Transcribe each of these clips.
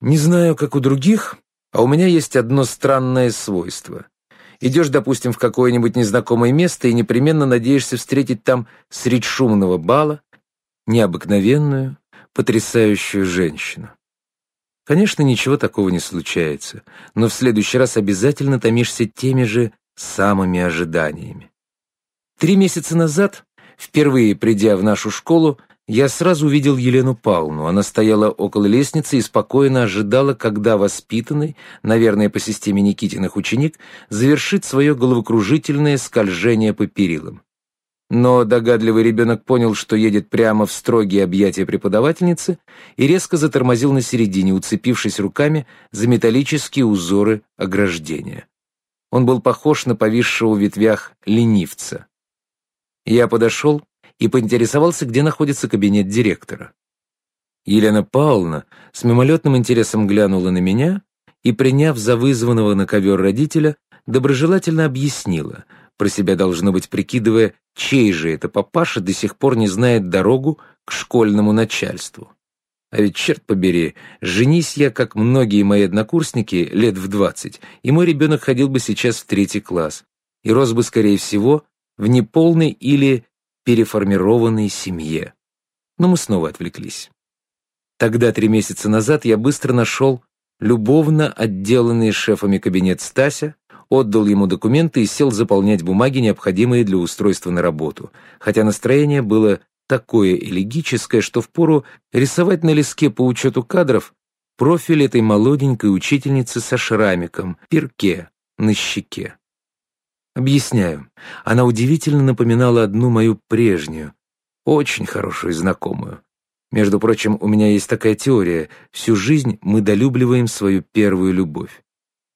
Не знаю, как у других, а у меня есть одно странное свойство. Идешь, допустим, в какое-нибудь незнакомое место и непременно надеешься встретить там средь шумного бала необыкновенную, потрясающую женщину. Конечно, ничего такого не случается, но в следующий раз обязательно томишься теми же самыми ожиданиями. Три месяца назад, впервые придя в нашу школу, я сразу увидел Елену Павловну. Она стояла около лестницы и спокойно ожидала, когда воспитанный, наверное, по системе Никитиных ученик, завершит свое головокружительное скольжение по перилам. Но догадливый ребенок понял, что едет прямо в строгие объятия преподавательницы и резко затормозил на середине, уцепившись руками за металлические узоры ограждения. Он был похож на повисшего в ветвях ленивца. Я подошел и поинтересовался, где находится кабинет директора. Елена Павловна с мимолетным интересом глянула на меня и, приняв за вызванного на ковер родителя, доброжелательно объяснила, про себя должно быть прикидывая, чей же это папаша до сих пор не знает дорогу к школьному начальству. А ведь, черт побери, женись я, как многие мои однокурсники, лет в двадцать, и мой ребенок ходил бы сейчас в третий класс и рос бы, скорее всего, в неполной или переформированной семье. Но мы снова отвлеклись. Тогда, три месяца назад, я быстро нашел любовно отделанный шефами кабинет Стася, отдал ему документы и сел заполнять бумаги, необходимые для устройства на работу, хотя настроение было такое элегическое, что впору рисовать на лиске по учету кадров профиль этой молоденькой учительницы со шрамиком, перке на щеке. Объясняю. Она удивительно напоминала одну мою прежнюю, очень хорошую знакомую. Между прочим, у меня есть такая теория. Всю жизнь мы долюбливаем свою первую любовь.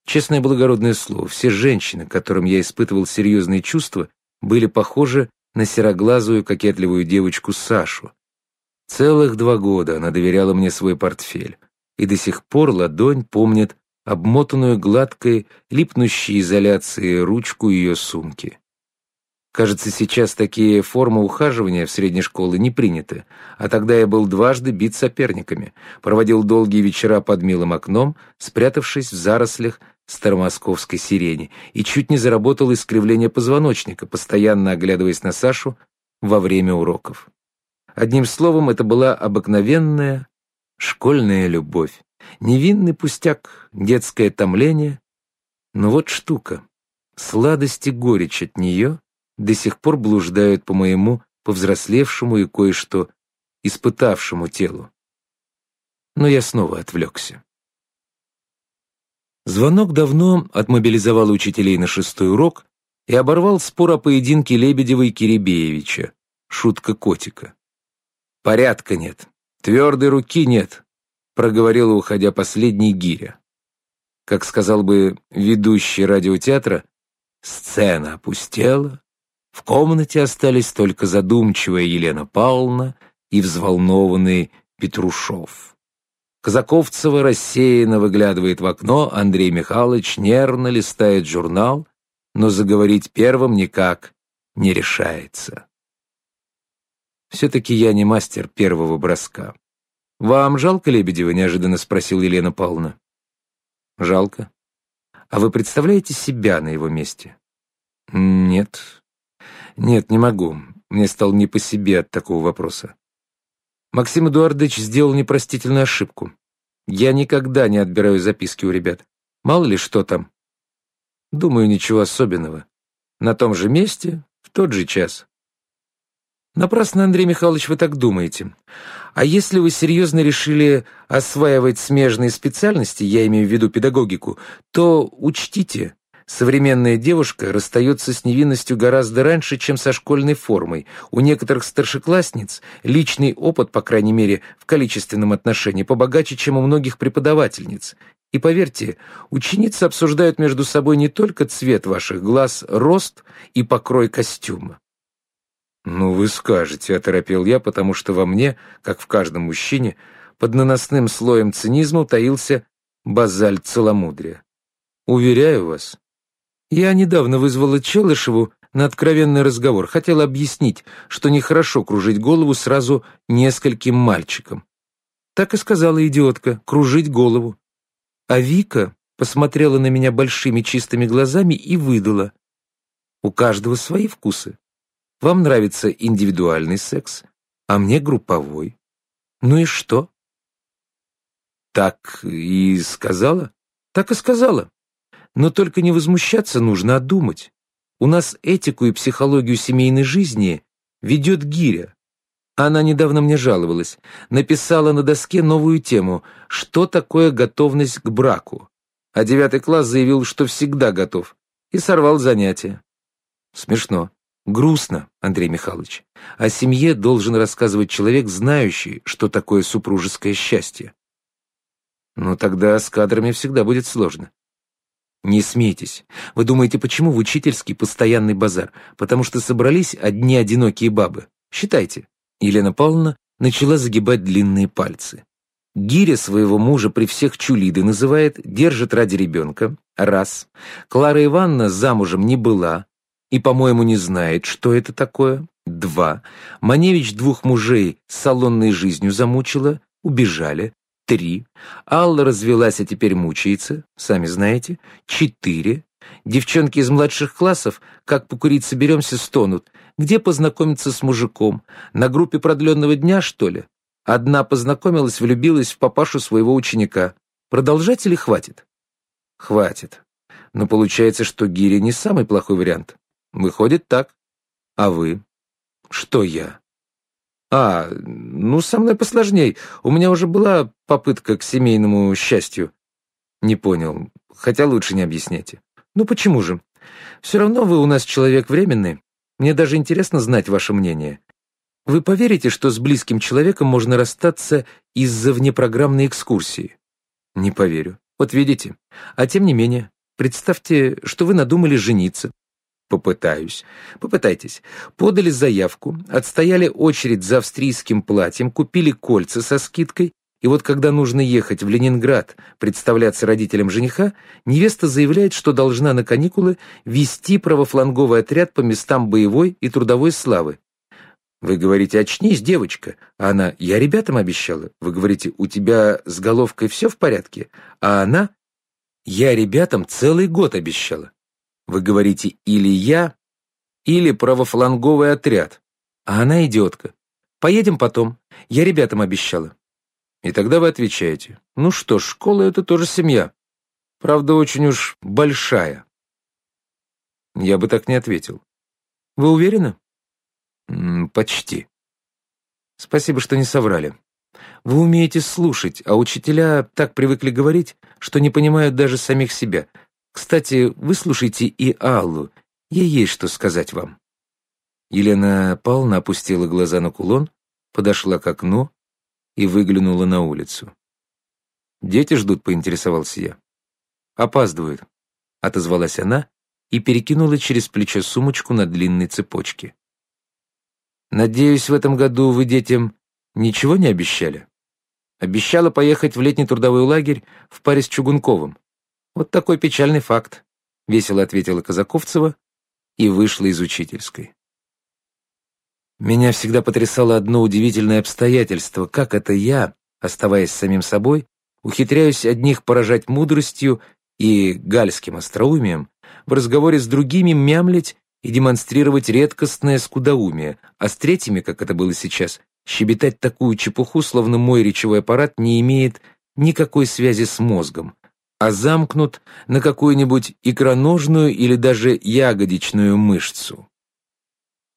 Честное благородное слово, все женщины, которым я испытывал серьезные чувства, были похожи на сероглазую кокетливую девочку Сашу. Целых два года она доверяла мне свой портфель, и до сих пор ладонь помнит обмотанную гладкой, липнущей изоляцией ручку ее сумки. Кажется, сейчас такие формы ухаживания в средней школе не приняты, а тогда я был дважды бит соперниками, проводил долгие вечера под милым окном, спрятавшись в зарослях старомосковской сирени, и чуть не заработал искривление позвоночника, постоянно оглядываясь на Сашу во время уроков. Одним словом, это была обыкновенная школьная любовь. Невинный пустяк, детское томление. Но вот штука. Сладость и горечь от нее до сих пор блуждают по моему повзрослевшему и кое-что испытавшему телу. Но я снова отвлекся. Звонок давно отмобилизовал учителей на шестой урок и оборвал спор о поединке Лебедева и Киребеевича. Шутка котика. «Порядка нет. Твердой руки нет проговорила, уходя последний гиря. Как сказал бы ведущий радиотеатра, сцена опустела, в комнате остались только задумчивая Елена Павловна и взволнованный Петрушов. Казаковцева рассеянно выглядывает в окно, Андрей Михайлович нервно листает журнал, но заговорить первым никак не решается. Все-таки я не мастер первого броска. «Вам жалко Лебедева?» — неожиданно спросил Елена Павловна. «Жалко. А вы представляете себя на его месте?» «Нет. Нет, не могу. Мне стало не по себе от такого вопроса. Максим Эдуардович сделал непростительную ошибку. Я никогда не отбираю записки у ребят. Мало ли что там. Думаю, ничего особенного. На том же месте, в тот же час. Напрасно, Андрей Михайлович, вы так думаете. А если вы серьезно решили осваивать смежные специальности, я имею в виду педагогику, то учтите, современная девушка расстается с невинностью гораздо раньше, чем со школьной формой. У некоторых старшеклассниц личный опыт, по крайней мере, в количественном отношении, побогаче, чем у многих преподавательниц. И поверьте, ученицы обсуждают между собой не только цвет ваших глаз, рост и покрой костюма. «Ну, вы скажете», — оторопел я, потому что во мне, как в каждом мужчине, под наносным слоем цинизма таился базальт целомудрия. «Уверяю вас, я недавно вызвала Челышеву на откровенный разговор, хотела объяснить, что нехорошо кружить голову сразу нескольким мальчикам. Так и сказала идиотка, кружить голову. А Вика посмотрела на меня большими чистыми глазами и выдала. У каждого свои вкусы. Вам нравится индивидуальный секс, а мне групповой. Ну и что? Так и сказала? Так и сказала. Но только не возмущаться нужно, а думать. У нас этику и психологию семейной жизни ведет гиря. Она недавно мне жаловалась. Написала на доске новую тему «Что такое готовность к браку?». А девятый класс заявил, что всегда готов, и сорвал занятия. Смешно. Грустно, Андрей Михайлович. О семье должен рассказывать человек, знающий, что такое супружеское счастье. Но тогда с кадрами всегда будет сложно. Не смейтесь. Вы думаете, почему в учительский постоянный базар? Потому что собрались одни одинокие бабы. Считайте. Елена Павловна начала загибать длинные пальцы. Гиря своего мужа при всех чулиды называет, держит ради ребенка. Раз. Клара Ивановна замужем не была и, по-моему, не знает, что это такое. Два. Маневич двух мужей салонной жизнью замучила, убежали. Три. Алла развелась, а теперь мучается, сами знаете. Четыре. Девчонки из младших классов, как покурить соберемся, стонут. Где познакомиться с мужиком? На группе продленного дня, что ли? Одна познакомилась, влюбилась в папашу своего ученика. Продолжать или хватит? Хватит. Но получается, что гири не самый плохой вариант. Выходит так. А вы? Что я? А, ну, со мной посложней. У меня уже была попытка к семейному счастью. Не понял. Хотя лучше не объясняйте. Ну почему же? Все равно вы у нас человек временный. Мне даже интересно знать ваше мнение. Вы поверите, что с близким человеком можно расстаться из-за внепрограммной экскурсии? Не поверю. Вот видите. А тем не менее, представьте, что вы надумали жениться. Попытаюсь. Попытайтесь. Подали заявку, отстояли очередь за австрийским платьем, купили кольца со скидкой, и вот когда нужно ехать в Ленинград представляться родителям жениха, невеста заявляет, что должна на каникулы вести правофланговый отряд по местам боевой и трудовой славы. Вы говорите, очнись, девочка. А она, я ребятам обещала. Вы говорите, у тебя с головкой все в порядке? А она, я ребятам целый год обещала. Вы говорите или я, или правофланговый отряд. А она идиотка. Поедем потом. Я ребятам обещала. И тогда вы отвечаете, ну что ж, школа — это тоже семья. Правда, очень уж большая. Я бы так не ответил. Вы уверены? М -м, почти. Спасибо, что не соврали. Вы умеете слушать, а учителя так привыкли говорить, что не понимают даже самих себя — кстати, выслушайте и Аллу, ей есть что сказать вам». Елена Павловна опустила глаза на кулон, подошла к окну и выглянула на улицу. «Дети ждут», — поинтересовался я. «Опаздывают», — отозвалась она и перекинула через плечо сумочку на длинной цепочке. «Надеюсь, в этом году вы детям ничего не обещали?» «Обещала поехать в летний трудовой лагерь в паре с Чугунковым. Вот такой печальный факт, весело ответила Казаковцева и вышла из учительской. Меня всегда потрясало одно удивительное обстоятельство, как это я, оставаясь самим собой, ухитряюсь одних поражать мудростью и гальским остроумием, в разговоре с другими мямлить и демонстрировать редкостное скудоумие, а с третьими, как это было сейчас, щебетать такую чепуху, словно мой речевой аппарат не имеет никакой связи с мозгом, а замкнут на какую-нибудь икроножную или даже ягодичную мышцу.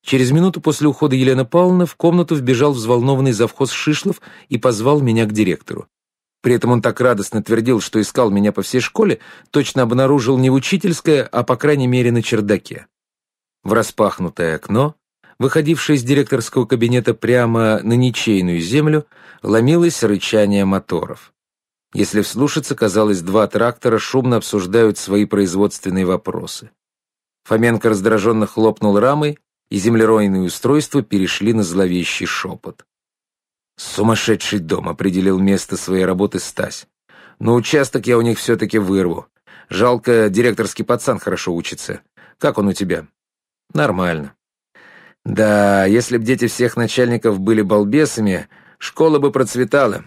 Через минуту после ухода Елены Павловны в комнату вбежал взволнованный завхоз Шишлов и позвал меня к директору. При этом он так радостно твердил, что искал меня по всей школе, точно обнаружил не в учительское, а по крайней мере на чердаке. В распахнутое окно, выходившее из директорского кабинета прямо на ничейную землю, ломилось рычание моторов. Если вслушаться, казалось, два трактора шумно обсуждают свои производственные вопросы. Фоменко раздраженно хлопнул рамой, и землеройные устройства перешли на зловещий шепот. «Сумасшедший дом», — определил место своей работы Стась. «Но участок я у них все-таки вырву. Жалко, директорский пацан хорошо учится. Как он у тебя?» «Нормально». «Да, если б дети всех начальников были балбесами, школа бы процветала.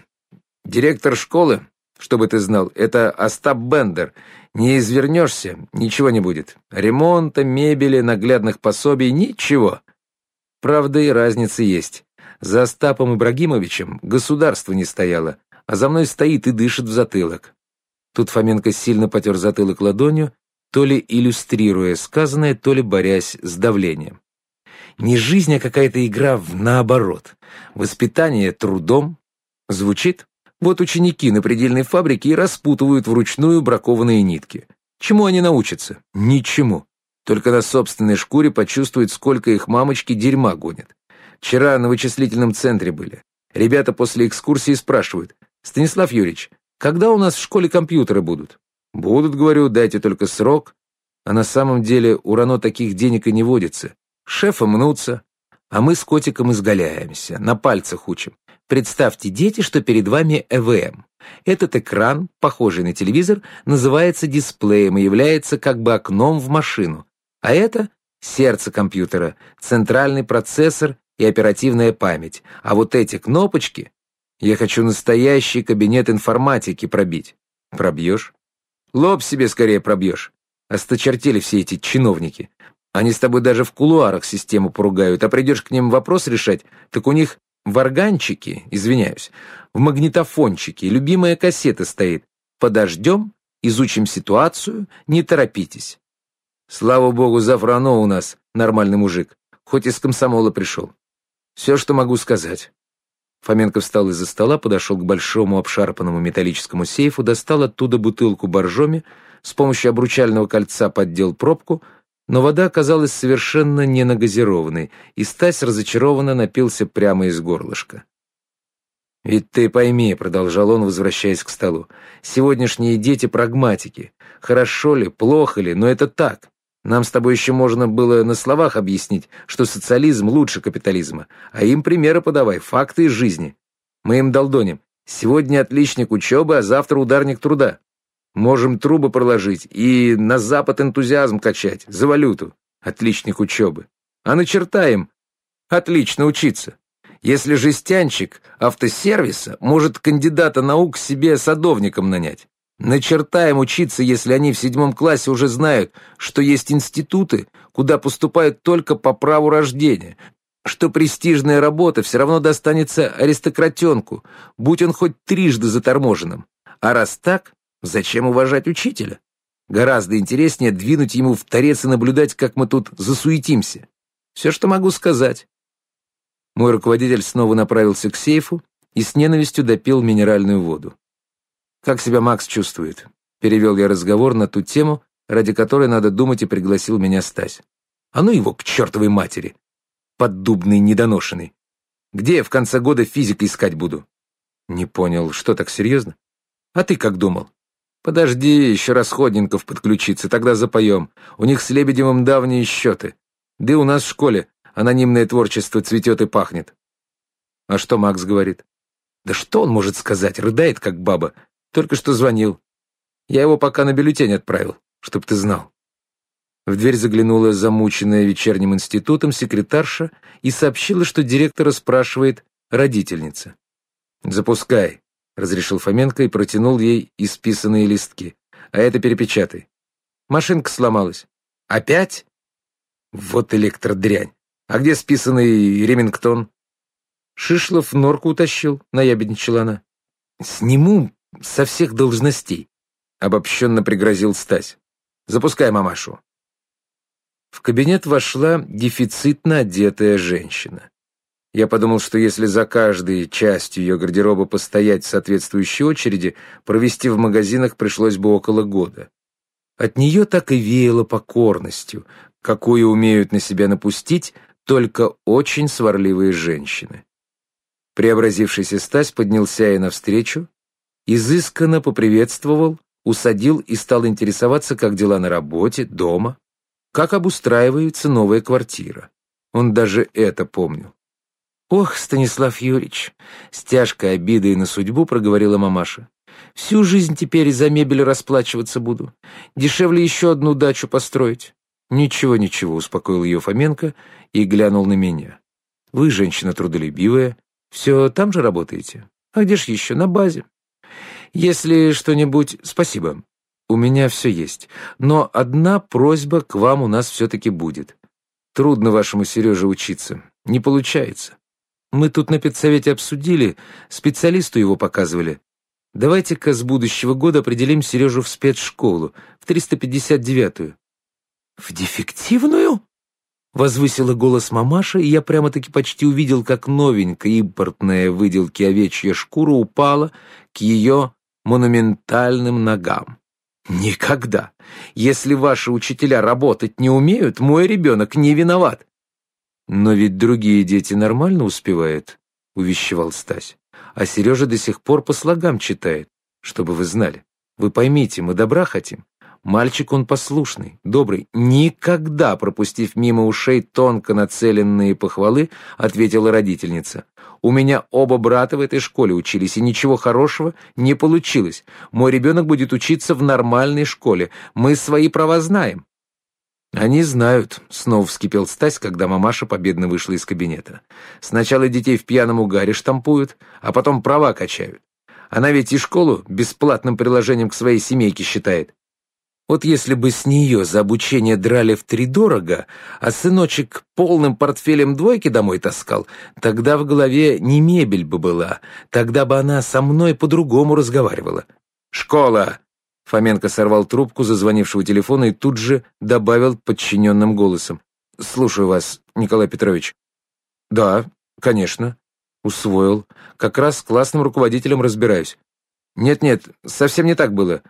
Директор школы, чтобы ты знал, это Остап Бендер. Не извернешься, ничего не будет. Ремонта, мебели, наглядных пособий — ничего. Правда, и разница есть. За Остапом Ибрагимовичем государство не стояло, а за мной стоит и дышит в затылок. Тут Фоменко сильно потер затылок ладонью, то ли иллюстрируя сказанное, то ли борясь с давлением. Не жизнь, а какая-то игра в наоборот. Воспитание трудом. Звучит? Вот ученики на предельной фабрике и распутывают вручную бракованные нитки. Чему они научатся? Ничему. Только на собственной шкуре почувствуют, сколько их мамочки дерьма гонят. Вчера на вычислительном центре были. Ребята после экскурсии спрашивают, «Станислав Юрьевич, когда у нас в школе компьютеры будут?» «Будут, говорю, дайте только срок». А на самом деле у Рано таких денег и не водится. Шефы мнутся, а мы с котиком изгаляемся, на пальцах учим. Представьте, дети, что перед вами ЭВМ. Этот экран, похожий на телевизор, называется дисплеем и является как бы окном в машину. А это сердце компьютера, центральный процессор и оперативная память. А вот эти кнопочки... Я хочу настоящий кабинет информатики пробить. Пробьешь? Лоб себе скорее пробьешь. Осточертели все эти чиновники. Они с тобой даже в кулуарах систему поругают, а придешь к ним вопрос решать, так у них в органчике, извиняюсь, в магнитофончике любимая кассета стоит. Подождем, изучим ситуацию, не торопитесь. Слава богу, Зафрано у нас нормальный мужик, хоть из комсомола пришел. Все, что могу сказать. Фоменко встал из-за стола, подошел к большому обшарпанному металлическому сейфу, достал оттуда бутылку боржоми, с помощью обручального кольца поддел пробку — но вода оказалась совершенно не нагазированной, и Стась разочарованно напился прямо из горлышка. «Ведь ты пойми», — продолжал он, возвращаясь к столу, «сегодняшние дети прагматики. Хорошо ли, плохо ли, но это так. Нам с тобой еще можно было на словах объяснить, что социализм лучше капитализма, а им примеры подавай, факты из жизни. Мы им долдоним. Сегодня отличник учебы, а завтра ударник труда. Можем трубы проложить и на запад энтузиазм качать, за валюту. Отличник учебы. А начертаем. Отлично учиться. Если жестянчик автосервиса может кандидата наук себе садовником нанять. Начертаем учиться, если они в седьмом классе уже знают, что есть институты, куда поступают только по праву рождения, что престижная работа все равно достанется аристократенку, будь он хоть трижды заторможенным. А раз так, Зачем уважать учителя? Гораздо интереснее двинуть ему в торец и наблюдать, как мы тут засуетимся. Все, что могу сказать. Мой руководитель снова направился к сейфу и с ненавистью допил минеральную воду. «Как себя Макс чувствует?» Перевел я разговор на ту тему, ради которой, надо думать, и пригласил меня Стась. «А ну его к чертовой матери! Поддубный недоношенный! Где я в конце года физика искать буду?» «Не понял, что так серьезно? А ты как думал?» Подожди, еще расходников подключиться, тогда запоем. У них с Лебедевым давние счеты. Да и у нас в школе анонимное творчество цветет и пахнет. А что Макс говорит? Да что он может сказать, рыдает, как баба. Только что звонил. Я его пока на бюллетень отправил, чтоб ты знал. В дверь заглянула замученная вечерним институтом секретарша и сообщила, что директора спрашивает родительница. «Запускай», разрешил Фоменко и протянул ей исписанные листки. «А это перепечатай». Машинка сломалась. «Опять?» «Вот электродрянь. А где списанный Ремингтон?» Шишлов норку утащил, наябедничала она. «Сниму со всех должностей», — обобщенно пригрозил Стась. «Запускай мамашу». В кабинет вошла дефицитно одетая женщина. Я подумал, что если за каждой частью ее гардероба постоять в соответствующей очереди, провести в магазинах пришлось бы около года. От нее так и веяло покорностью, какую умеют на себя напустить только очень сварливые женщины. Преобразившийся Стась поднялся ей навстречу, изысканно поприветствовал, усадил и стал интересоваться, как дела на работе, дома, как обустраивается новая квартира. Он даже это помнил. «Ох, Станислав Юрьевич!» — с тяжкой обидой на судьбу проговорила мамаша. «Всю жизнь теперь за мебель расплачиваться буду. Дешевле еще одну дачу построить». «Ничего, ничего», — успокоил ее Фоменко и глянул на меня. «Вы женщина трудолюбивая. Все там же работаете? А где ж еще? На базе. Если что-нибудь... Спасибо. У меня все есть. Но одна просьба к вам у нас все-таки будет. Трудно вашему Сереже учиться. Не получается. Мы тут на педсовете обсудили, специалисту его показывали. Давайте-ка с будущего года определим Сережу в спецшколу, в 359-ю. «В дефективную?» Возвысила голос мамаша, и я прямо-таки почти увидел, как новенькая импортная выделки овечья шкура упала к ее монументальным ногам. «Никогда! Если ваши учителя работать не умеют, мой ребенок не виноват!» «Но ведь другие дети нормально успевают», — увещевал Стась. «А Сережа до сих пор по слогам читает, чтобы вы знали. Вы поймите, мы добра хотим. Мальчик он послушный, добрый. Никогда, пропустив мимо ушей тонко нацеленные похвалы, ответила родительница. У меня оба брата в этой школе учились, и ничего хорошего не получилось. Мой ребенок будет учиться в нормальной школе. Мы свои права знаем. «Они знают», — снова вскипел Стась, когда мамаша победно вышла из кабинета. «Сначала детей в пьяном угаре штампуют, а потом права качают. Она ведь и школу бесплатным приложением к своей семейке считает. Вот если бы с нее за обучение драли втридорого, а сыночек полным портфелем двойки домой таскал, тогда в голове не мебель бы была, тогда бы она со мной по-другому разговаривала. «Школа!» Фоменко сорвал трубку зазвонившего телефона и тут же добавил подчиненным голосом. «Слушаю вас, Николай Петрович». «Да, конечно». Усвоил. Как раз с классным руководителем разбираюсь. «Нет-нет, совсем не так было».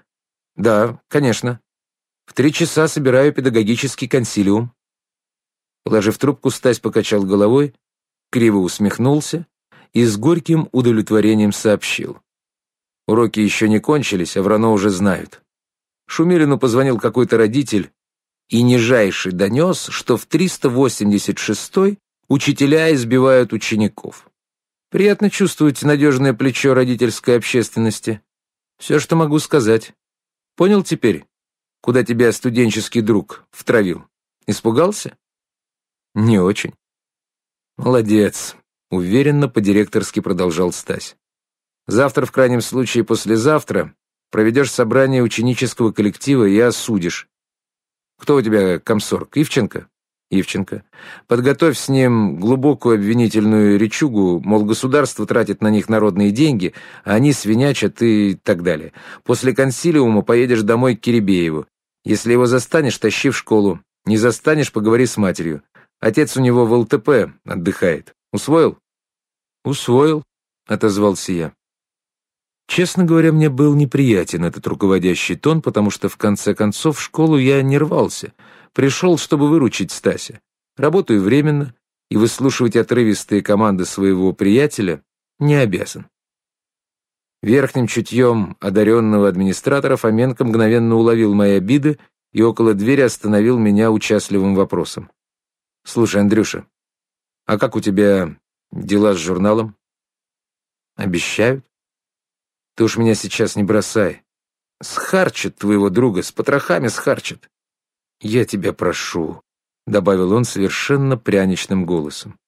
«Да, конечно». В три часа собираю педагогический консилиум. Положив трубку, Стась покачал головой, криво усмехнулся и с горьким удовлетворением сообщил. Уроки еще не кончились, а Врано уже знают. Шумилину позвонил какой-то родитель и нижайший донес, что в 386-й учителя избивают учеников. Приятно чувствовать надежное плечо родительской общественности. Все, что могу сказать. Понял теперь? куда тебя студенческий друг втравил. Испугался? Не очень. Молодец. Уверенно по-директорски продолжал Стась. Завтра, в крайнем случае послезавтра, проведешь собрание ученического коллектива и осудишь. Кто у тебя комсорг? Ивченко? Ивченко. Подготовь с ним глубокую обвинительную речугу, мол, государство тратит на них народные деньги, а они свинячат и так далее. После консилиума поедешь домой к Киребееву. Если его застанешь, тащи в школу. Не застанешь, поговори с матерью. Отец у него в ЛТП отдыхает. Усвоил? Усвоил, отозвался я. Честно говоря, мне был неприятен этот руководящий тон, потому что в конце концов в школу я не рвался — Пришел, чтобы выручить Стася. Работаю временно, и выслушивать отрывистые команды своего приятеля не обязан. Верхним чутьем одаренного администратора Фоменко мгновенно уловил мои обиды и около двери остановил меня участливым вопросом. «Слушай, Андрюша, а как у тебя дела с журналом?» «Обещают?» «Ты уж меня сейчас не бросай. Схарчат твоего друга, с потрохами схарчат. «Я тебя прошу», — добавил он совершенно пряничным голосом.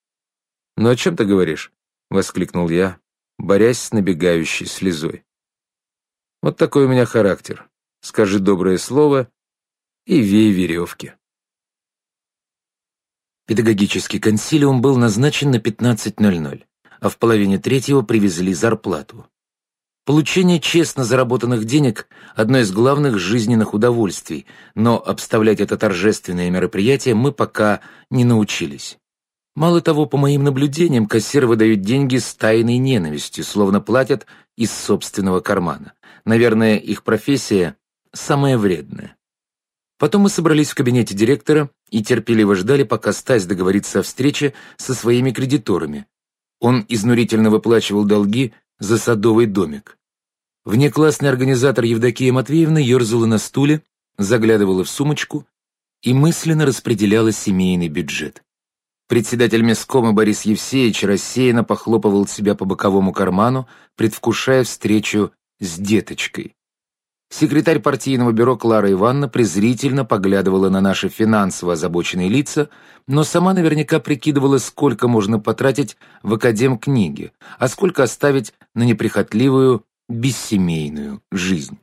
«Ну о чем ты говоришь?» — воскликнул я, борясь с набегающей слезой. «Вот такой у меня характер. Скажи доброе слово и вей веревки». Педагогический консилиум был назначен на 15.00, а в половине третьего привезли зарплату. Получение честно заработанных денег – одно из главных жизненных удовольствий, но обставлять это торжественное мероприятие мы пока не научились. Мало того, по моим наблюдениям, кассиры выдают деньги с тайной ненавистью, словно платят из собственного кармана. Наверное, их профессия самая вредная. Потом мы собрались в кабинете директора и терпеливо ждали, пока Стась договорится о встрече со своими кредиторами. Он изнурительно выплачивал долги за садовый домик. Внеклассный организатор Евдокия Матвеевна ерзала на стуле, заглядывала в сумочку и мысленно распределяла семейный бюджет. Председатель месткома Борис Евсеевич рассеянно похлопывал себя по боковому карману, предвкушая встречу с деточкой. Секретарь партийного бюро Клара Ивановна презрительно поглядывала на наши финансово озабоченные лица, но сама наверняка прикидывала, сколько можно потратить в академ книги, а сколько оставить на неприхотливую бессемейную жизнь.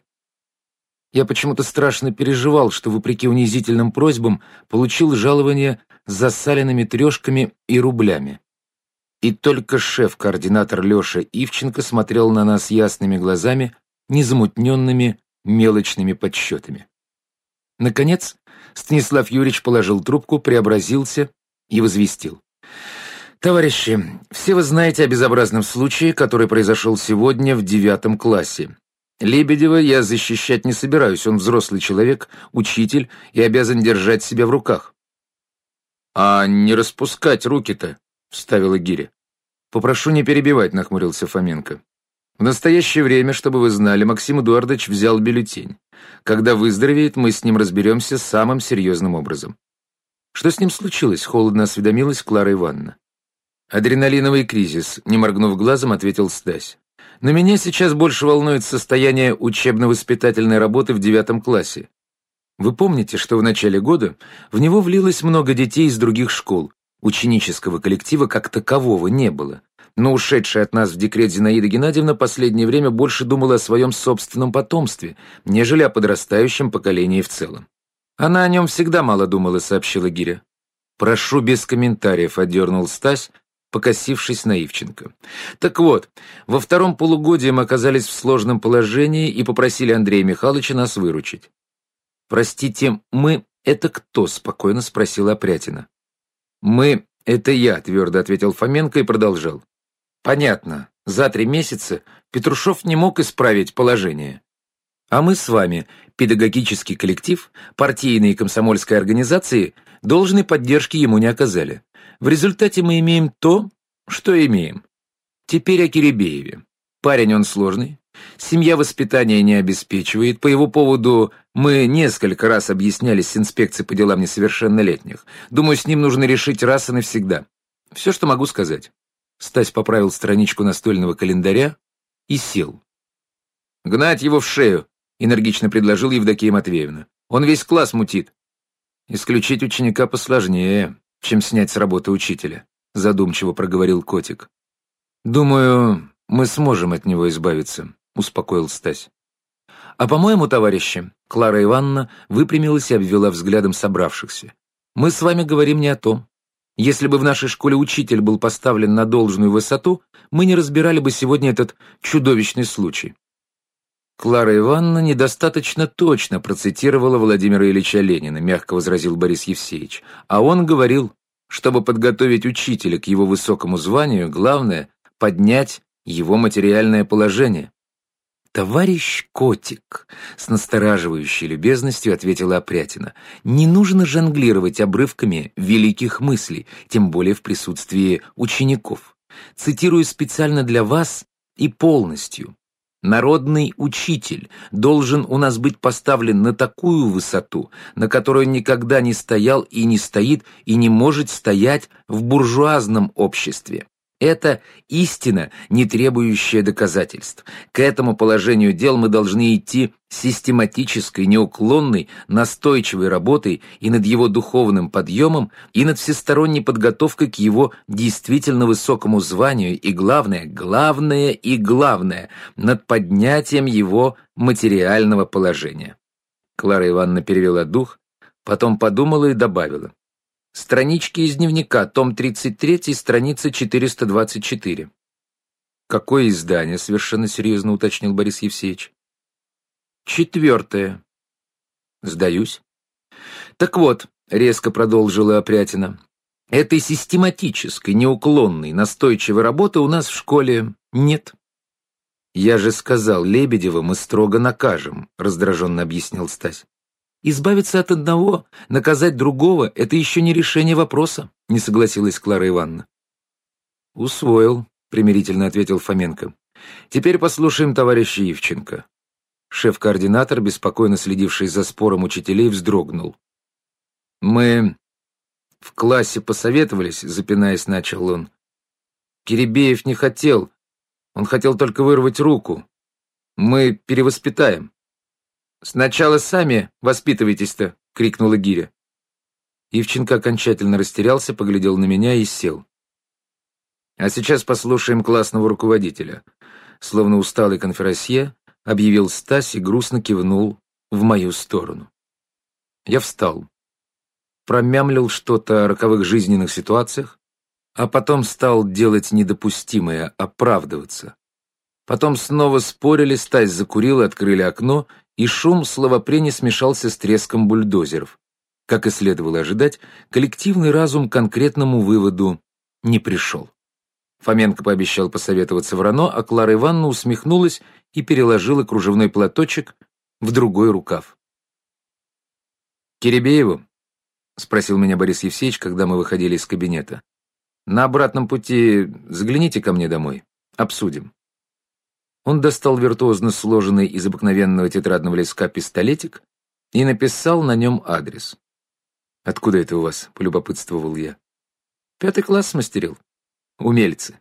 Я почему-то страшно переживал, что, вопреки унизительным просьбам, получил жалование с засаленными трешками и рублями. И только шеф-координатор Леша Ивченко смотрел на нас ясными глазами, незамутненными мелочными подсчетами. Наконец, Станислав Юрьевич положил трубку, преобразился и возвестил. «Товарищи, все вы знаете о безобразном случае, который произошел сегодня в девятом классе. Лебедева я защищать не собираюсь, он взрослый человек, учитель и обязан держать себя в руках». «А не распускать руки-то», — вставила Гиря. «Попрошу не перебивать», — нахмурился Фоменко. В настоящее время, чтобы вы знали, Максим Эдуардович взял бюллетень. Когда выздоровеет, мы с ним разберемся самым серьезным образом. Что с ним случилось? Холодно осведомилась Клара Ивановна. Адреналиновый кризис, не моргнув глазом, ответил Стась. Но меня сейчас больше волнует состояние учебно-воспитательной работы в девятом классе. Вы помните, что в начале года в него влилось много детей из других школ. Ученического коллектива как такового не было но ушедшая от нас в декрет Зинаида Геннадьевна последнее время больше думала о своем собственном потомстве, нежели о подрастающем поколении в целом. Она о нем всегда мало думала, сообщила Гиря. «Прошу без комментариев», — отдернул Стась, покосившись на Ивченко. «Так вот, во втором полугодии мы оказались в сложном положении и попросили Андрея Михайловича нас выручить». «Простите, мы — это кто?» — спокойно спросила Опрятина. «Мы — это я», — твердо ответил Фоменко и продолжал. Понятно, за три месяца Петрушев не мог исправить положение. А мы с вами, педагогический коллектив, партийные и комсомольской организации, должной поддержки ему не оказали. В результате мы имеем то, что имеем. Теперь о Киребееве. Парень он сложный, семья воспитания не обеспечивает, по его поводу мы несколько раз объяснялись с инспекцией по делам несовершеннолетних. Думаю, с ним нужно решить раз и навсегда. Все, что могу сказать. Стась поправил страничку настольного календаря и сел. «Гнать его в шею!» — энергично предложил Евдокия Матвеевна. «Он весь класс мутит». «Исключить ученика посложнее, чем снять с работы учителя», — задумчиво проговорил котик. «Думаю, мы сможем от него избавиться», — успокоил Стась. «А по-моему, товарищи», — Клара Ивановна выпрямилась и обвела взглядом собравшихся, «мы с вами говорим не о том. Если бы в нашей школе учитель был поставлен на должную высоту, мы не разбирали бы сегодня этот чудовищный случай. Клара Ивановна недостаточно точно процитировала Владимира Ильича Ленина, мягко возразил Борис Евсеевич. А он говорил, чтобы подготовить учителя к его высокому званию, главное — поднять его материальное положение. «Товарищ Котик», — с настораживающей любезностью ответила Опрятина, «не нужно жонглировать обрывками великих мыслей, тем более в присутствии учеников. Цитирую специально для вас и полностью. Народный учитель должен у нас быть поставлен на такую высоту, на которой никогда не стоял и не стоит и не может стоять в буржуазном обществе. Это истина, не требующая доказательств. К этому положению дел мы должны идти систематической, неуклонной, настойчивой работой и над его духовным подъемом, и над всесторонней подготовкой к его действительно высокому званию, и главное, главное и главное, над поднятием его материального положения. Клара Ивановна перевела дух, потом подумала и добавила. Странички из дневника, том 33, страница 424. «Какое издание?» — совершенно серьезно уточнил Борис Евсеевич. «Четвертое». «Сдаюсь». «Так вот», — резко продолжила Опрятина, «этой систематической, неуклонной, настойчивой работы у нас в школе нет». «Я же сказал, Лебедева мы строго накажем», — раздраженно объяснил Стась. Избавиться от одного, наказать другого — это еще не решение вопроса, не согласилась Клара Ивановна. Усвоил, примирительно ответил Фоменко. Теперь послушаем товарища Ивченко. Шеф-координатор, беспокойно следивший за спором учителей, вздрогнул. Мы в классе посоветовались, запинаясь, начал он. Киребеев не хотел. Он хотел только вырвать руку. Мы перевоспитаем. «Сначала сами воспитывайтесь-то!» — крикнула Гиря. Ивченко окончательно растерялся, поглядел на меня и сел. А сейчас послушаем классного руководителя. словно усталый конферансье, объявил Стась и грустно кивнул в мою сторону. Я встал, промямлил что-то о роковых жизненных ситуациях, а потом стал делать недопустимое, оправдываться. Потом снова спорили, Стась закурил открыли окно, и шум словопрения смешался с треском бульдозеров. Как и следовало ожидать, коллективный разум к конкретному выводу не пришел. Фоменко пообещал посоветоваться Рано, а Клара Ивановна усмехнулась и переложила кружевной платочек в другой рукав. «Киребееву?» — спросил меня Борис Евсеевич, когда мы выходили из кабинета. «На обратном пути загляните ко мне домой. Обсудим». Он достал виртуозно сложенный из обыкновенного тетрадного листка пистолетик и написал на нем адрес. «Откуда это у вас?» — полюбопытствовал я. «Пятый класс смастерил. Умельцы.